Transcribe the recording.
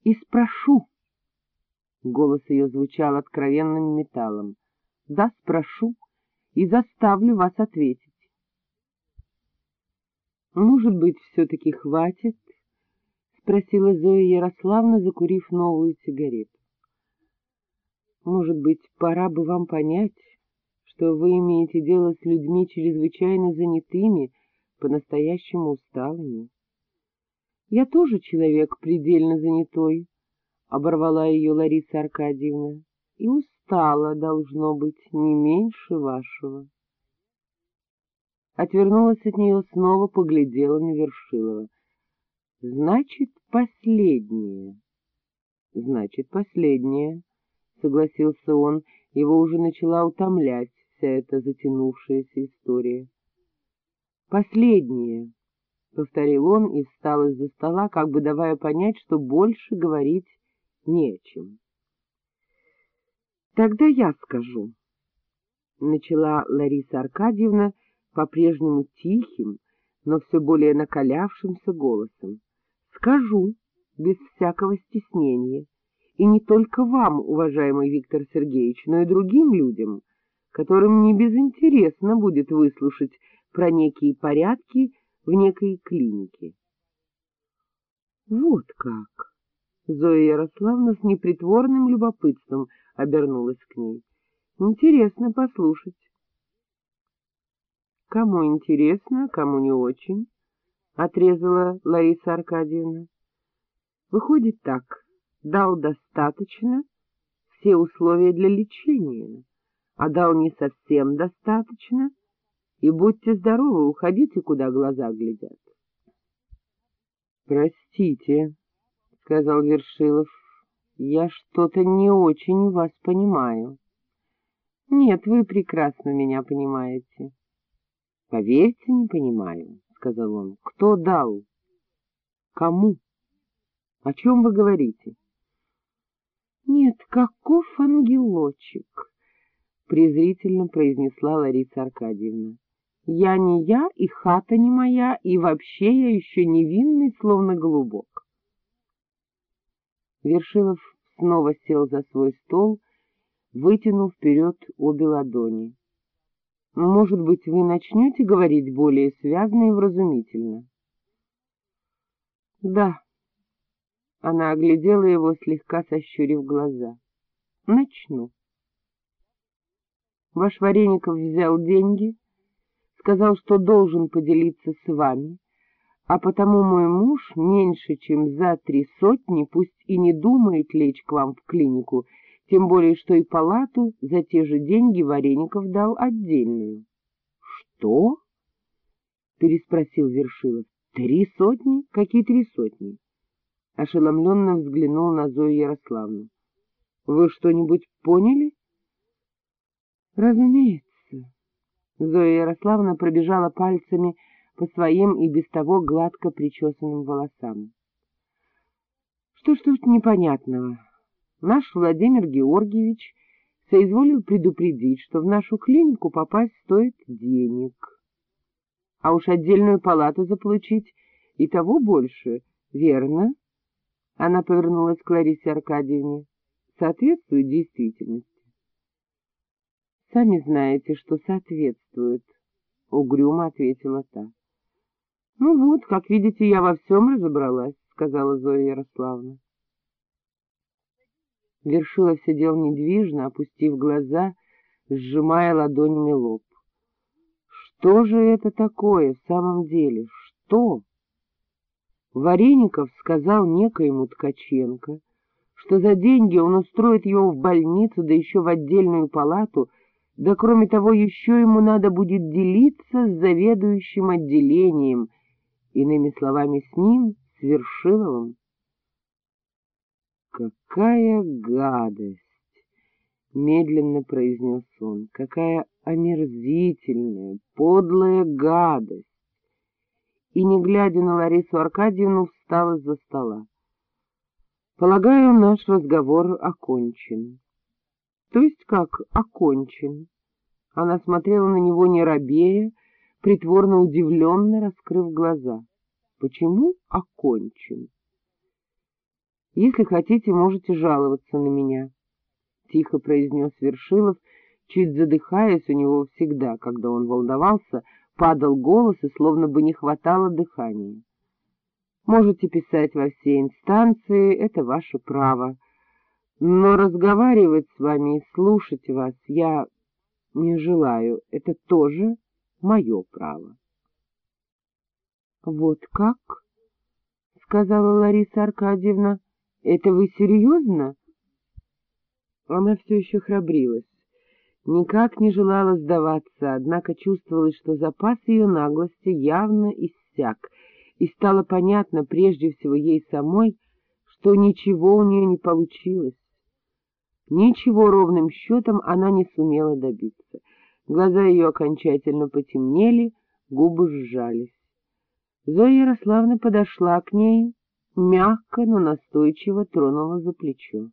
— И спрошу. Голос ее звучал откровенным металлом. — Да, спрошу и заставлю вас ответить. — Может быть, все-таки хватит? — спросила Зоя Ярославна, закурив новую сигарету. — Может быть, пора бы вам понять, что вы имеете дело с людьми чрезвычайно занятыми, по-настоящему усталыми. Я тоже человек предельно занятой, — оборвала ее Лариса Аркадьевна, — и устала, должно быть, не меньше вашего. Отвернулась от нее, снова поглядела на Вершилова. — Значит, последнее. — Значит, последнее, — согласился он, его уже начала утомлять вся эта затянувшаяся история. — Последнее, — повторил он и встал из-за стола, как бы давая понять, что больше говорить не о чем. — Тогда я скажу, — начала Лариса Аркадьевна по-прежнему тихим, но все более накалявшимся голосом. — Скажу, без всякого стеснения, и не только вам, уважаемый Виктор Сергеевич, но и другим людям, которым не безинтересно будет выслушать про некие порядки в некой клинике. — Вот как! — Зоя Ярославна с непритворным любопытством обернулась к ней. — Интересно послушать. — Кому интересно, кому не очень, — отрезала Лариса Аркадьевна. — Выходит так, дал достаточно все условия для лечения, а дал не совсем достаточно — и будьте здоровы, уходите, куда глаза глядят. — Простите, — сказал Вершилов, — я что-то не очень вас понимаю. — Нет, вы прекрасно меня понимаете. — Поверьте, не понимаю, — сказал он. — Кто дал? — Кому? — О чем вы говорите? — Нет, каков ангелочек! — презрительно произнесла Лариса Аркадьевна. Я не я, и хата не моя, и вообще я еще невинный, словно голубок. Вершилов снова сел за свой стол, вытянув вперед обе ладони. — Может быть, вы начнете говорить более связно и вразумительно? — Да. Она оглядела его, слегка сощурив глаза. — Начну. Ваш Вареников взял деньги сказал, что должен поделиться с вами, а потому мой муж меньше, чем за три сотни, пусть и не думает лечь к вам в клинику, тем более, что и палату за те же деньги Вареников дал отдельную. — Что? — переспросил Вершилов. — Три сотни? Какие три сотни? Ошеломленно взглянул на Зою Ярославну. — Вы что-нибудь поняли? — Разумеется. Зоя Ярославна пробежала пальцами по своим и без того гладко причесанным волосам. Что ж тут непонятного? Наш Владимир Георгиевич соизволил предупредить, что в нашу клинику попасть стоит денег. А уж отдельную палату заполучить и того больше, верно? Она повернулась к Ларисе Аркадьевне. Соответствует действительности. — Сами знаете, что соответствует, — угрюмо ответила та. — Ну вот, как видите, я во всем разобралась, — сказала Зоя Ярославна. Вершилов сидел недвижно, опустив глаза, сжимая ладонями лоб. Что же это такое в самом деле? Что? Вареников сказал некоему Ткаченко, что за деньги он устроит его в больницу, да еще в отдельную палату — да кроме того, еще ему надо будет делиться с заведующим отделением, иными словами, с ним, с Вершиловым. «Какая гадость!» — медленно произнес он. «Какая омерзительная, подлая гадость!» И, не глядя на Ларису Аркадьевну, встал из-за стола. «Полагаю, наш разговор окончен». То есть как окончен? Она смотрела на него не робея, притворно удивленно раскрыв глаза. Почему окончен? Если хотите, можете жаловаться на меня, — тихо произнес Вершилов, чуть задыхаясь у него всегда, когда он волновался, падал голос и словно бы не хватало дыхания. Можете писать во все инстанции, это ваше право. Но разговаривать с вами и слушать вас я не желаю, это тоже мое право. — Вот как? — сказала Лариса Аркадьевна. — Это вы серьезно? Она все еще храбрилась, никак не желала сдаваться, однако чувствовалось, что запас ее наглости явно иссяк, и стало понятно прежде всего ей самой, что ничего у нее не получилось. Ничего ровным счетом она не сумела добиться. Глаза ее окончательно потемнели, губы сжались. Зоя Ярославна подошла к ней, мягко, но настойчиво тронула за плечо.